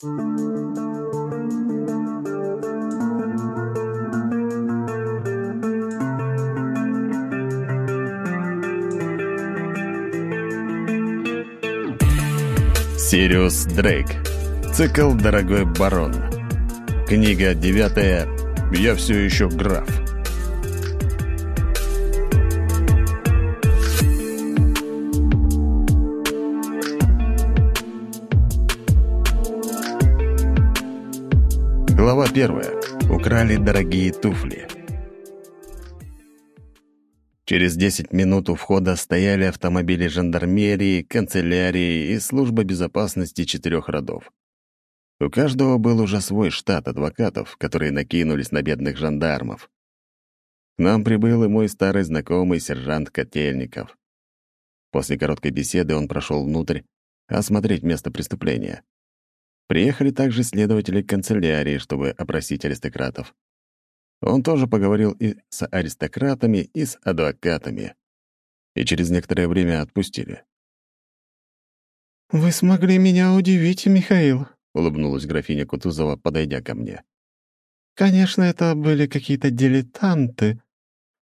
Сириус Дрейк. Цикл «Дорогой барон». Книга девятая «Я все еще граф». Украли дорогие туфли. Через 10 минут у входа стояли автомобили жандармерии, канцелярии и служба безопасности четырех родов. У каждого был уже свой штат адвокатов, которые накинулись на бедных жандармов. К нам прибыл и мой старый знакомый сержант Котельников. После короткой беседы он прошел внутрь осмотреть место преступления. Приехали также следователи канцелярии, чтобы опросить аристократов. Он тоже поговорил и с аристократами, и с адвокатами. И через некоторое время отпустили. «Вы смогли меня удивить, Михаил», — улыбнулась графиня Кутузова, подойдя ко мне. «Конечно, это были какие-то дилетанты,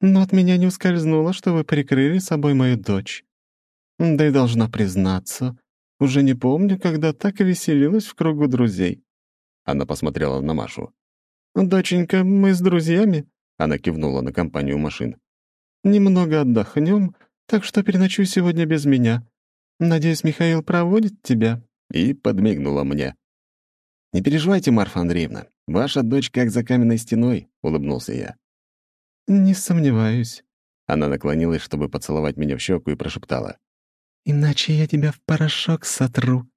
но от меня не ускользнуло, что вы прикрыли собой мою дочь. Да и должна признаться, уже не помню, когда так веселилась в кругу друзей». Она посмотрела на Машу. «Доченька, мы с друзьями», — она кивнула на компанию машин. «Немного отдохнем, так что переночуй сегодня без меня. Надеюсь, Михаил проводит тебя». И подмигнула мне. «Не переживайте, Марфа Андреевна, ваша дочь как за каменной стеной», — улыбнулся я. «Не сомневаюсь». Она наклонилась, чтобы поцеловать меня в щеку и прошептала. «Иначе я тебя в порошок сотру».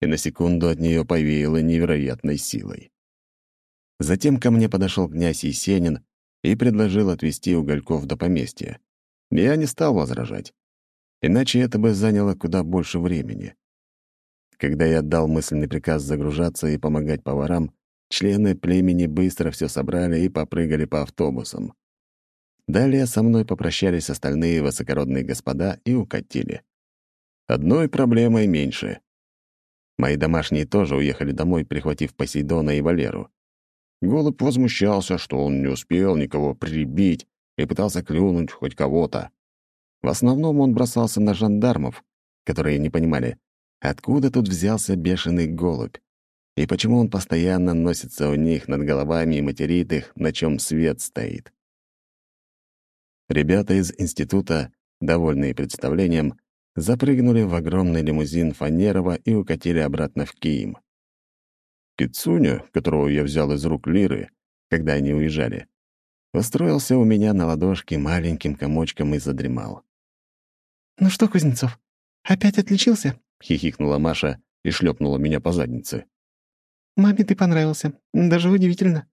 И на секунду от нее повеяло невероятной силой. Затем ко мне подошел князь Есенин и предложил отвезти угольков до поместья. Я не стал возражать. Иначе это бы заняло куда больше времени. Когда я отдал мысленный приказ загружаться и помогать поварам, члены племени быстро все собрали и попрыгали по автобусам. Далее со мной попрощались остальные высокородные господа и укатили. Одной проблемой меньше. Мои домашние тоже уехали домой, прихватив Посейдона и Валеру. Голубь возмущался, что он не успел никого прибить и пытался клюнуть хоть кого-то. В основном он бросался на жандармов, которые не понимали, откуда тут взялся бешеный голубь, и почему он постоянно носится у них над головами и материт их, на чем свет стоит. Ребята из института, довольные представлением, запрыгнули в огромный лимузин Фанерова и укатили обратно в Киим. Кицуня, которого я взял из рук Лиры, когда они уезжали, устроился у меня на ладошке маленьким комочком и задремал. «Ну что, Кузнецов, опять отличился?» — хихикнула Маша и шлепнула меня по заднице. «Маме ты понравился. Даже удивительно».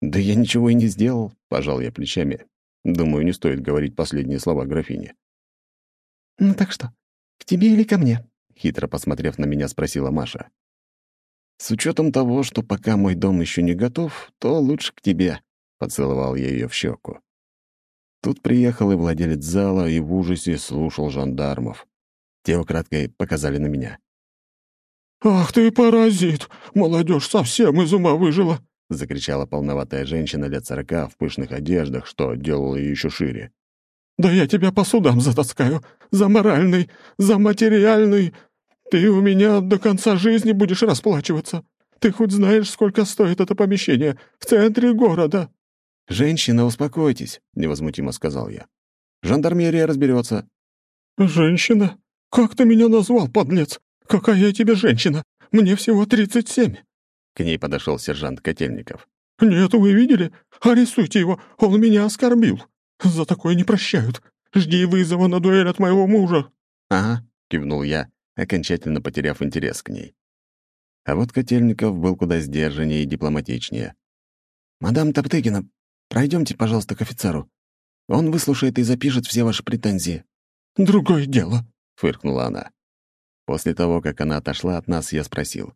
«Да я ничего и не сделал», — пожал я плечами. Думаю, не стоит говорить последние слова графине. «Ну так что, к тебе или ко мне?» — хитро посмотрев на меня, спросила Маша. С учетом того, что пока мой дом еще не готов, то лучше к тебе», — поцеловал я ее в щеку. Тут приехал и владелец зала и в ужасе слушал жандармов. Те украдкой показали на меня. «Ах ты паразит! Молодежь совсем из ума выжила!» — закричала полноватая женщина лет сорока в пышных одеждах, что делало ее еще шире. «Да я тебя по судам затаскаю! За моральный, за материальный, ты у меня до конца жизни будешь расплачиваться. Ты хоть знаешь, сколько стоит это помещение в центре города?» «Женщина, успокойтесь», — невозмутимо сказал я. «Жандармерия разберется». «Женщина? Как ты меня назвал, подлец? Какая я тебе женщина? Мне всего тридцать семь». К ней подошел сержант Котельников. «Нет, вы видели? Арестуйте его, он меня оскорбил. За такое не прощают. Жди вызова на дуэль от моего мужа». «Ага», — кивнул я окончательно потеряв интерес к ней. А вот Котельников был куда сдержаннее и дипломатичнее. «Мадам Топтыгина, пройдемте, пожалуйста, к офицеру. Он выслушает и запишет все ваши претензии». «Другое дело», — фыркнула она. После того, как она отошла от нас, я спросил.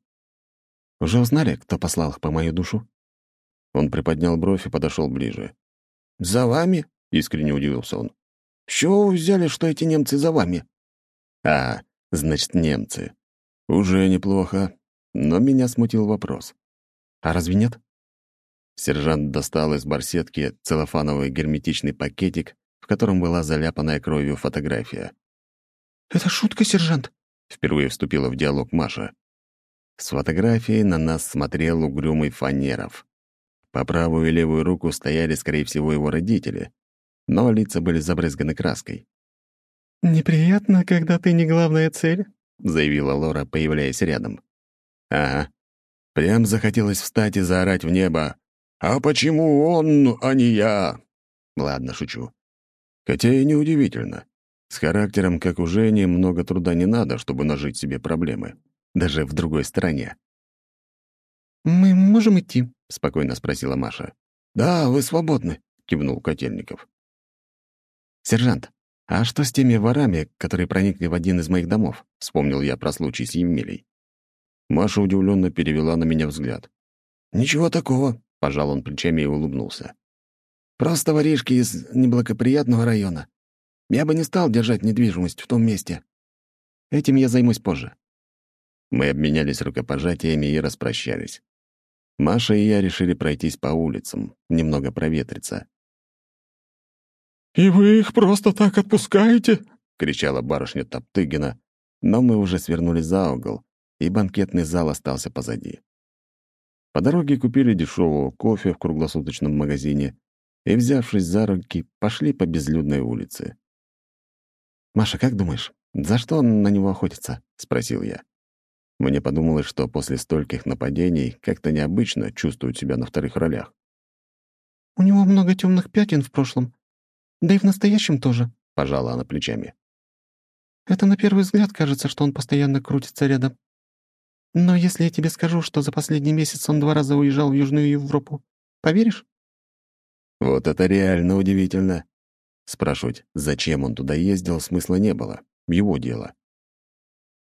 «Уже узнали, кто послал их по мою душу?» Он приподнял бровь и подошел ближе. «За вами?» — искренне удивился он. «С чего вы взяли, что эти немцы за вами?» «А, Значит, немцы. Уже неплохо. но меня смутил вопрос. «А разве нет?» Сержант достал из барсетки целлофановый герметичный пакетик, в котором была заляпанная кровью фотография. «Это шутка, сержант?» — впервые вступила в диалог Маша. С фотографией на нас смотрел угрюмый Фанеров. По правую и левую руку стояли, скорее всего, его родители, но лица были забрызганы краской. «Неприятно, когда ты не главная цель», — заявила Лора, появляясь рядом. «Ага. Прям захотелось встать и заорать в небо. А почему он, а не я?» Ладно, шучу. Хотя и неудивительно. С характером, как у Жени, много труда не надо, чтобы нажить себе проблемы. Даже в другой стране. «Мы можем идти?» — спокойно спросила Маша. «Да, вы свободны», — кивнул Котельников. «Сержант, а что с теми ворами, которые проникли в один из моих домов?» — вспомнил я про случай с Емелей. Маша удивленно перевела на меня взгляд. «Ничего такого», — пожал он плечами и улыбнулся. «Просто воришки из неблагоприятного района. Я бы не стал держать недвижимость в том месте. Этим я займусь позже». Мы обменялись рукопожатиями и распрощались. Маша и я решили пройтись по улицам, немного проветриться. «И вы их просто так отпускаете?» — кричала барышня Топтыгина, но мы уже свернули за угол, и банкетный зал остался позади. По дороге купили дешевого кофе в круглосуточном магазине и, взявшись за руки, пошли по безлюдной улице. «Маша, как думаешь, за что он на него охотится?» — спросил я. Мне подумалось, что после стольких нападений как-то необычно чувствует себя на вторых ролях. «У него много темных пятен в прошлом, да и в настоящем тоже», — пожала она плечами. «Это на первый взгляд кажется, что он постоянно крутится рядом. Но если я тебе скажу, что за последний месяц он два раза уезжал в Южную Европу, поверишь?» Вот это реально удивительно. Спрашивать, зачем он туда ездил, смысла не было. Его дело.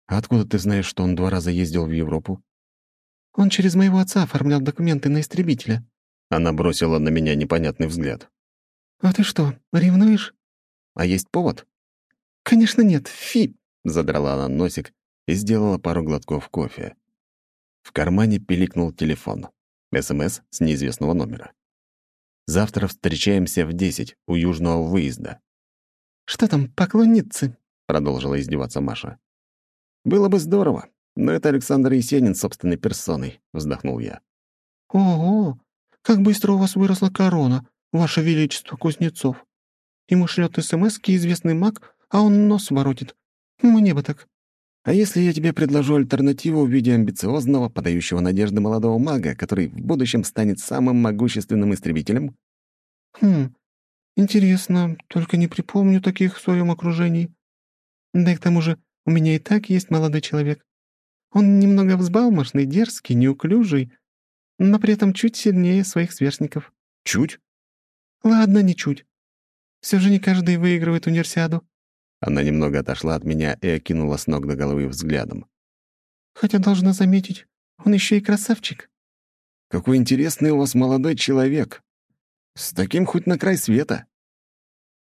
«А откуда ты знаешь, что он два раза ездил в Европу?» «Он через моего отца оформлял документы на истребителя». Она бросила на меня непонятный взгляд. «А ты что, ревнуешь?» «А есть повод?» «Конечно нет, фи!» — задрала она носик и сделала пару глотков кофе. В кармане пиликнул телефон. СМС с неизвестного номера. «Завтра встречаемся в десять у южного выезда». «Что там, поклонницы?» — продолжила издеваться Маша. «Было бы здорово, но это Александр Есенин собственной персоной», — вздохнул я. «Ого, как быстро у вас выросла корона!» «Ваше Величество, Кузнецов. Ему шлет смс известный маг, а он нос воротит. Мне бы так». «А если я тебе предложу альтернативу в виде амбициозного, подающего надежды молодого мага, который в будущем станет самым могущественным истребителем?» «Хм, интересно, только не припомню таких в своем окружении. Да и к тому же у меня и так есть молодой человек. Он немного взбалмошный, дерзкий, неуклюжий, но при этом чуть сильнее своих сверстников». «Чуть?» «Ладно, ничуть. Все же не каждый выигрывает универсиаду». Она немного отошла от меня и окинула с ног до головы взглядом. «Хотя, должна заметить, он еще и красавчик». «Какой интересный у вас молодой человек. С таким хоть на край света».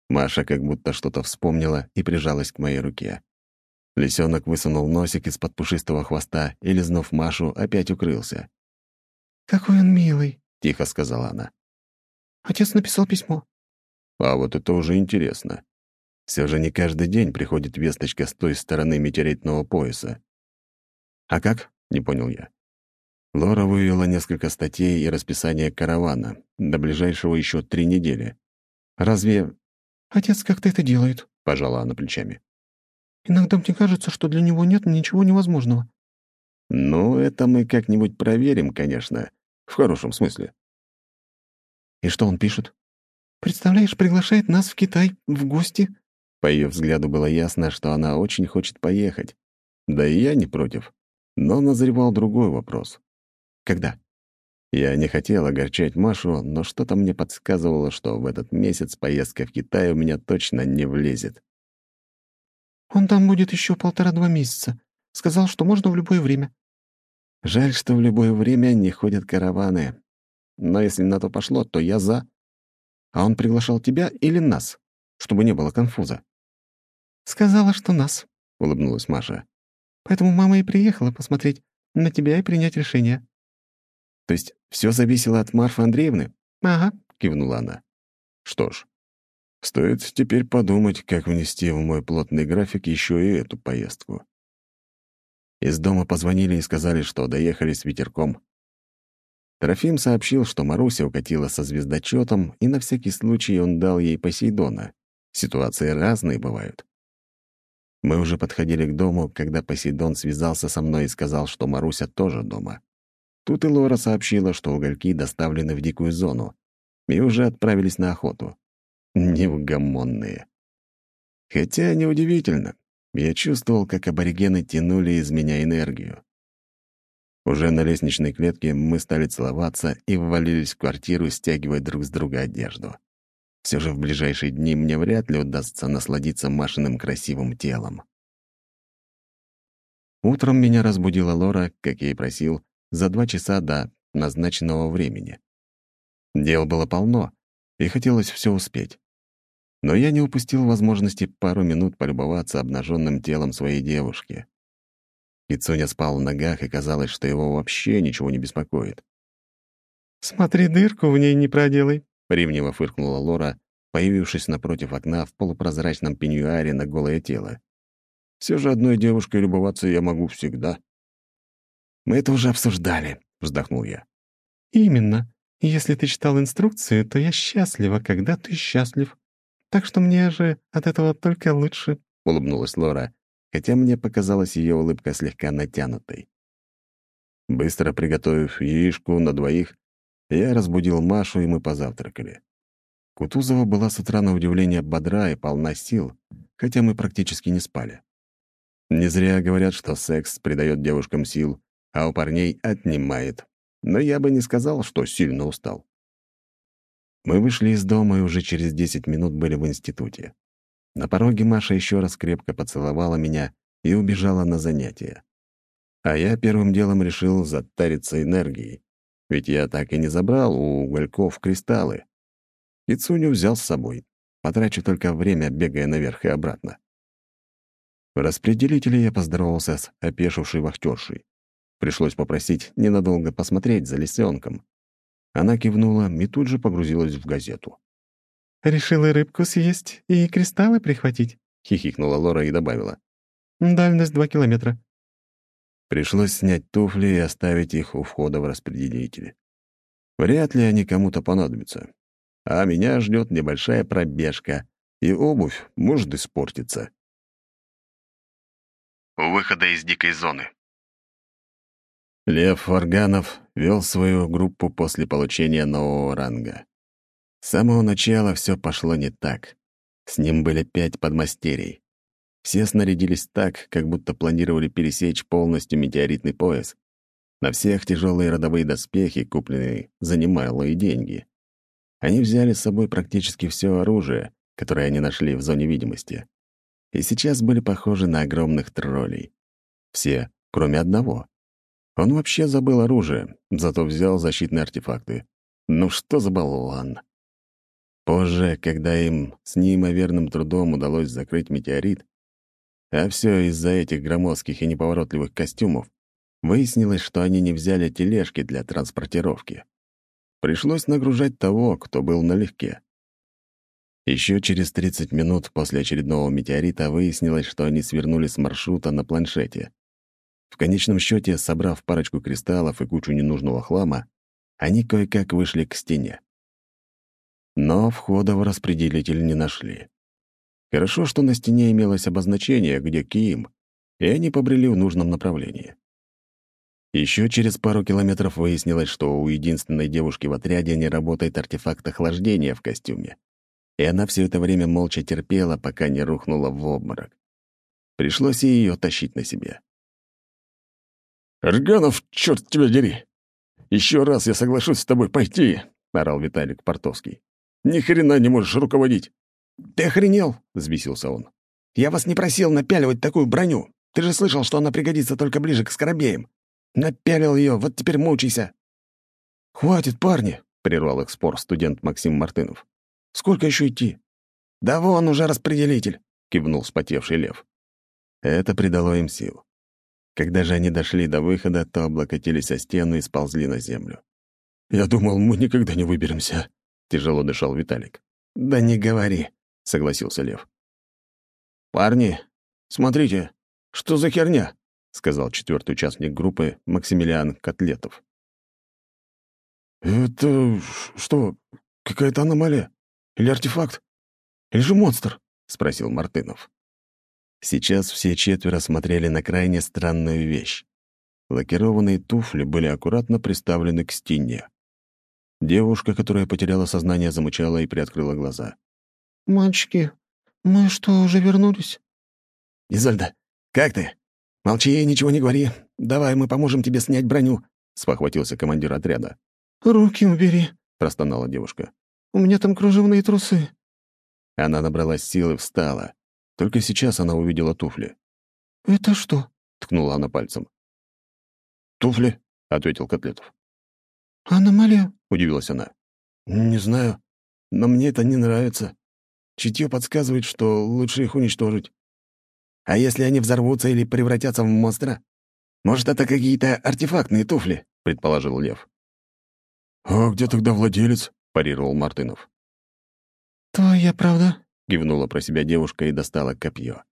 Маша как будто что-то вспомнила и прижалась к моей руке. Лисенок высунул носик из-под пушистого хвоста и, лизнув Машу, опять укрылся. «Какой он милый», — тихо сказала она. Отец написал письмо. А вот это уже интересно. Все же не каждый день приходит весточка с той стороны метеоритного пояса. А как? Не понял я. Лора вывела несколько статей и расписание каравана. До ближайшего еще три недели. Разве... Отец как-то это делает, пожала она плечами. Иногда мне кажется, что для него нет ничего невозможного. Ну, это мы как-нибудь проверим, конечно. В хорошем смысле. И что он пишет? «Представляешь, приглашает нас в Китай в гости». По ее взгляду было ясно, что она очень хочет поехать. Да и я не против. Но назревал другой вопрос. Когда? Я не хотел огорчать Машу, но что-то мне подсказывало, что в этот месяц поездка в Китай у меня точно не влезет. «Он там будет еще полтора-два месяца. Сказал, что можно в любое время». Жаль, что в любое время не ходят караваны. Но если на то пошло, то я за. А он приглашал тебя или нас, чтобы не было конфуза?» «Сказала, что нас», — улыбнулась Маша. «Поэтому мама и приехала посмотреть, На тебя и принять решение». «То есть все зависело от Марфы Андреевны?» «Ага», — кивнула она. «Что ж, стоит теперь подумать, как внести в мой плотный график еще и эту поездку». Из дома позвонили и сказали, что доехали с ветерком. Трофим сообщил, что Маруся укатила со звездочетом, и на всякий случай он дал ей Посейдона. Ситуации разные бывают. Мы уже подходили к дому, когда Посейдон связался со мной и сказал, что Маруся тоже дома. Тут и Лора сообщила, что угольки доставлены в дикую зону и уже отправились на охоту. Неугомонные. Хотя неудивительно. Я чувствовал, как аборигены тянули из меня энергию. Уже на лестничной клетке мы стали целоваться и ввалились в квартиру, стягивая друг с друга одежду. Все же в ближайшие дни мне вряд ли удастся насладиться Машиным красивым телом. Утром меня разбудила Лора, как я и просил, за два часа до назначенного времени. Дел было полно, и хотелось все успеть. Но я не упустил возможности пару минут полюбоваться обнаженным телом своей девушки. Кицуня спал в ногах, и казалось, что его вообще ничего не беспокоит. «Смотри, дырку в ней не проделай», — ревниво фыркнула Лора, появившись напротив окна в полупрозрачном пеньюаре на голое тело. Все же одной девушкой любоваться я могу всегда. «Мы это уже обсуждали», — вздохнул я. «Именно. Если ты читал инструкцию, то я счастлива, когда ты счастлив. Так что мне же от этого только лучше», — улыбнулась Лора, хотя мне показалась ее улыбка слегка натянутой. Быстро приготовив яичку на двоих, я разбудил Машу, и мы позавтракали. Кутузова была с утра на удивление бодра и полна сил, хотя мы практически не спали. Не зря говорят, что секс придает девушкам сил, а у парней отнимает. Но я бы не сказал, что сильно устал. Мы вышли из дома и уже через 10 минут были в институте. На пороге Маша еще раз крепко поцеловала меня и убежала на занятия. А я первым делом решил затариться энергией, ведь я так и не забрал у угольков кристаллы. И Цуню взял с собой. Потрачу только время, бегая наверх и обратно. В распределителе я поздоровался с опешившей вахтершей. Пришлось попросить ненадолго посмотреть за лисенком. Она кивнула и тут же погрузилась в газету. «Решила рыбку съесть и кристаллы прихватить?» — хихикнула Лора и добавила. «Дальность два километра». Пришлось снять туфли и оставить их у входа в распределители. Вряд ли они кому-то понадобятся. А меня ждет небольшая пробежка, и обувь может испортиться. У выхода из дикой зоны. Лев Варганов вел свою группу после получения нового ранга. С самого начала все пошло не так. С ним были пять подмастерий. Все снарядились так, как будто планировали пересечь полностью метеоритный пояс. На всех тяжелые родовые доспехи, купленные за немалые деньги. Они взяли с собой практически все оружие, которое они нашли в зоне видимости. И сейчас были похожи на огромных троллей. Все, кроме одного. Он вообще забыл оружие, зато взял защитные артефакты. Ну что за болван? Позже, когда им с неимоверным трудом удалось закрыть метеорит, а все из-за этих громоздких и неповоротливых костюмов, выяснилось, что они не взяли тележки для транспортировки. Пришлось нагружать того, кто был налегке. Еще через 30 минут после очередного метеорита выяснилось, что они свернули с маршрута на планшете. В конечном счете, собрав парочку кристаллов и кучу ненужного хлама, они кое-как вышли к стене но входа в распределитель не нашли. Хорошо, что на стене имелось обозначение, где Киим, и они побрели в нужном направлении. Еще через пару километров выяснилось, что у единственной девушки в отряде не работает артефакт охлаждения в костюме, и она все это время молча терпела, пока не рухнула в обморок. Пришлось и ее тащить на себе. «Арганов, черт тебя дери! Еще раз я соглашусь с тобой пойти!» — орал Виталик Портовский. Ни хрена не можешь руководить. Ты охренел? взбесился он. Я вас не просил напяливать такую броню. Ты же слышал, что она пригодится только ближе к скоробеям. Напялил ее, вот теперь мучайся. Хватит, парни, прервал их спор студент Максим Мартынов. Сколько еще идти? Да вон уже распределитель, кивнул вспотевший лев. Это придало им сил. Когда же они дошли до выхода, то облокотились о стену и сползли на землю. «Я думал, мы никогда не выберемся», — тяжело дышал Виталик. «Да не говори», — согласился Лев. «Парни, смотрите, что за херня?» — сказал четвертый участник группы Максимилиан Котлетов. «Это что, какая-то аномалия? Или артефакт? Или же монстр?» — спросил Мартынов. Сейчас все четверо смотрели на крайне странную вещь. Лакированные туфли были аккуратно приставлены к стене. Девушка, которая потеряла сознание, замычала и приоткрыла глаза. «Мальчики, мы что, уже вернулись?» «Изольда, как ты? Молчи и ничего не говори. Давай, мы поможем тебе снять броню», — спохватился командир отряда. «Руки убери», — простонала девушка. «У меня там кружевные трусы». Она набралась сил и встала. Только сейчас она увидела туфли. «Это что?» — ткнула она пальцем. «Туфли», — ответил Котлетов. «Аномалия?» — удивилась она. «Не знаю, но мне это не нравится. Чутье подсказывает, что лучше их уничтожить. А если они взорвутся или превратятся в монстра? Может, это какие-то артефактные туфли?» — предположил Лев. «А где тогда владелец?» — парировал Мартынов. «Твоя правда?» — кивнула про себя девушка и достала копье.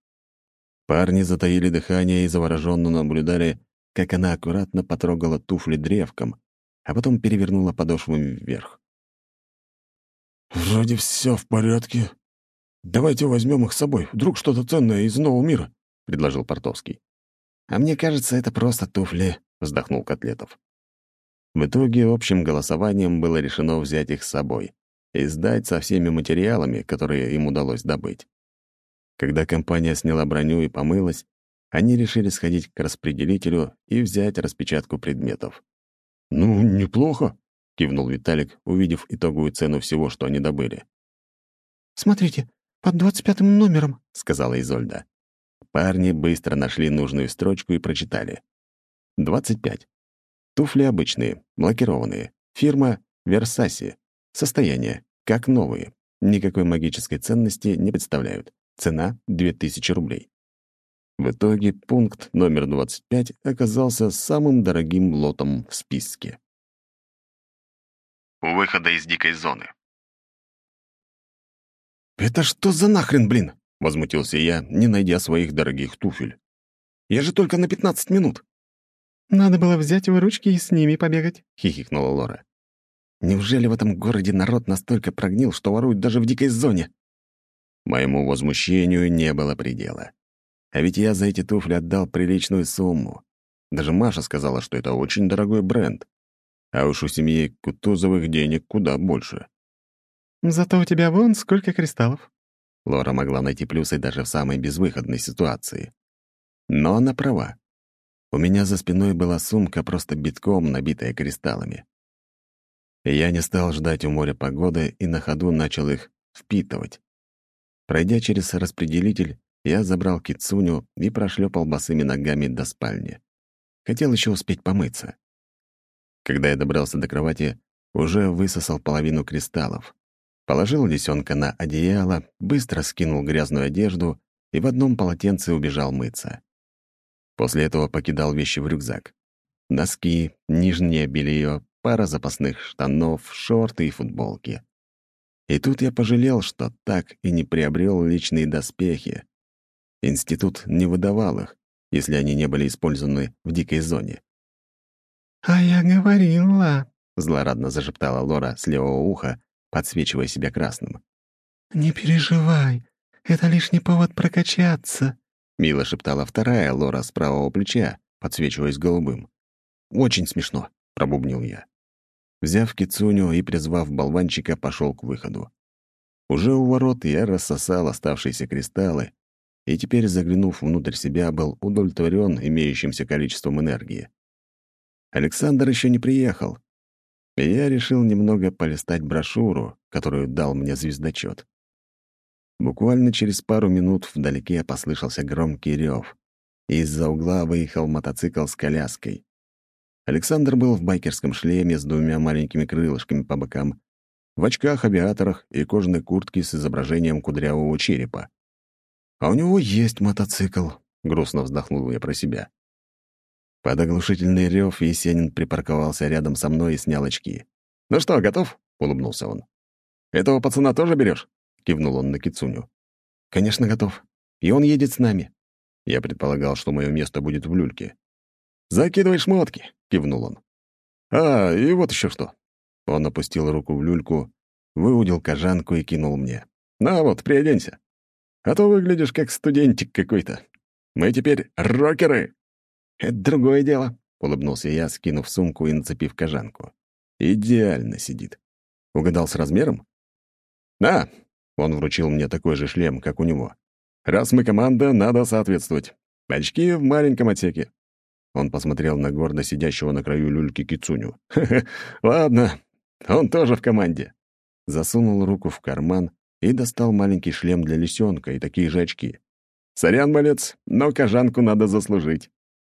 Парни затаили дыхание и завороженно наблюдали, как она аккуратно потрогала туфли древком, а потом перевернула подошвами вверх. «Вроде все в порядке. Давайте возьмем их с собой. Вдруг что-то ценное из нового мира», — предложил Портовский. «А мне кажется, это просто туфли», — вздохнул Котлетов. В итоге общим голосованием было решено взять их с собой и сдать со всеми материалами, которые им удалось добыть. Когда компания сняла броню и помылась, они решили сходить к распределителю и взять распечатку предметов. «Ну, неплохо», — кивнул Виталик, увидев итоговую цену всего, что они добыли. «Смотрите, под двадцать пятым номером», — сказала Изольда. Парни быстро нашли нужную строчку и прочитали. «Двадцать пять. Туфли обычные, лакированные. Фирма «Версаси». Состояние. Как новые. Никакой магической ценности не представляют. Цена — 2000 рублей. В итоге пункт номер 25 оказался самым дорогим лотом в списке. У выхода из дикой зоны. «Это что за нахрен, блин?» — возмутился я, не найдя своих дорогих туфель. «Я же только на 15 минут». «Надо было взять его ручки и с ними побегать», — хихикнула Лора. «Неужели в этом городе народ настолько прогнил, что воруют даже в дикой зоне?» Моему возмущению не было предела. А ведь я за эти туфли отдал приличную сумму. Даже Маша сказала, что это очень дорогой бренд. А уж у семьи Кутузовых денег куда больше. «Зато у тебя вон сколько кристаллов». Лора могла найти плюсы даже в самой безвыходной ситуации. Но она права. У меня за спиной была сумка, просто битком набитая кристаллами. Я не стал ждать у моря погоды и на ходу начал их впитывать. Пройдя через распределитель, я забрал кицуню и прошлепал босыми ногами до спальни. Хотел еще успеть помыться. Когда я добрался до кровати, уже высосал половину кристаллов. Положил лисенка на одеяло, быстро скинул грязную одежду и в одном полотенце убежал мыться. После этого покидал вещи в рюкзак. Носки, нижнее белье, пара запасных штанов, шорты и футболки. И тут я пожалел, что так и не приобрел личные доспехи. Институт не выдавал их, если они не были использованы в дикой зоне. «А я говорила», — злорадно зашептала Лора с левого уха, подсвечивая себя красным. «Не переживай, это лишний повод прокачаться», Мило шептала вторая Лора с правого плеча, подсвечиваясь голубым. «Очень смешно», — пробубнил я. Взяв кицуню и призвав болванчика, пошел к выходу. Уже у ворот я рассосал оставшиеся кристаллы, и теперь, заглянув внутрь себя, был удовлетворен имеющимся количеством энергии. Александр еще не приехал, и я решил немного полистать брошюру, которую дал мне звездочет. Буквально через пару минут вдалеке послышался громкий рев. Из-за угла выехал мотоцикл с коляской. Александр был в байкерском шлеме с двумя маленькими крылышками по бокам, в очках-авиаторах и кожаной куртке с изображением кудрявого черепа. «А у него есть мотоцикл», — грустно вздохнул я про себя. Под оглушительный рев Есенин припарковался рядом со мной и снял очки. «Ну что, готов?» — улыбнулся он. «Этого пацана тоже берешь? кивнул он на Кицуню. «Конечно, готов. И он едет с нами». Я предполагал, что мое место будет в люльке. «Закидывай шмотки», — кивнул он. «А, и вот еще что». Он опустил руку в люльку, выудил кожанку и кинул мне. «На вот, приоденься. А то выглядишь как студентик какой-то. Мы теперь рокеры!» «Это другое дело», — улыбнулся я, скинув сумку и нацепив кожанку. «Идеально сидит. Угадал с размером?» «На!» — он вручил мне такой же шлем, как у него. «Раз мы команда, надо соответствовать. Очки в маленьком отсеке». Он посмотрел на гордо сидящего на краю люльки Кицуню. «Ха -ха, ладно, он тоже в команде». Засунул руку в карман и достал маленький шлем для лисенка и такие же очки. «Сорян, малец, но кожанку надо заслужить».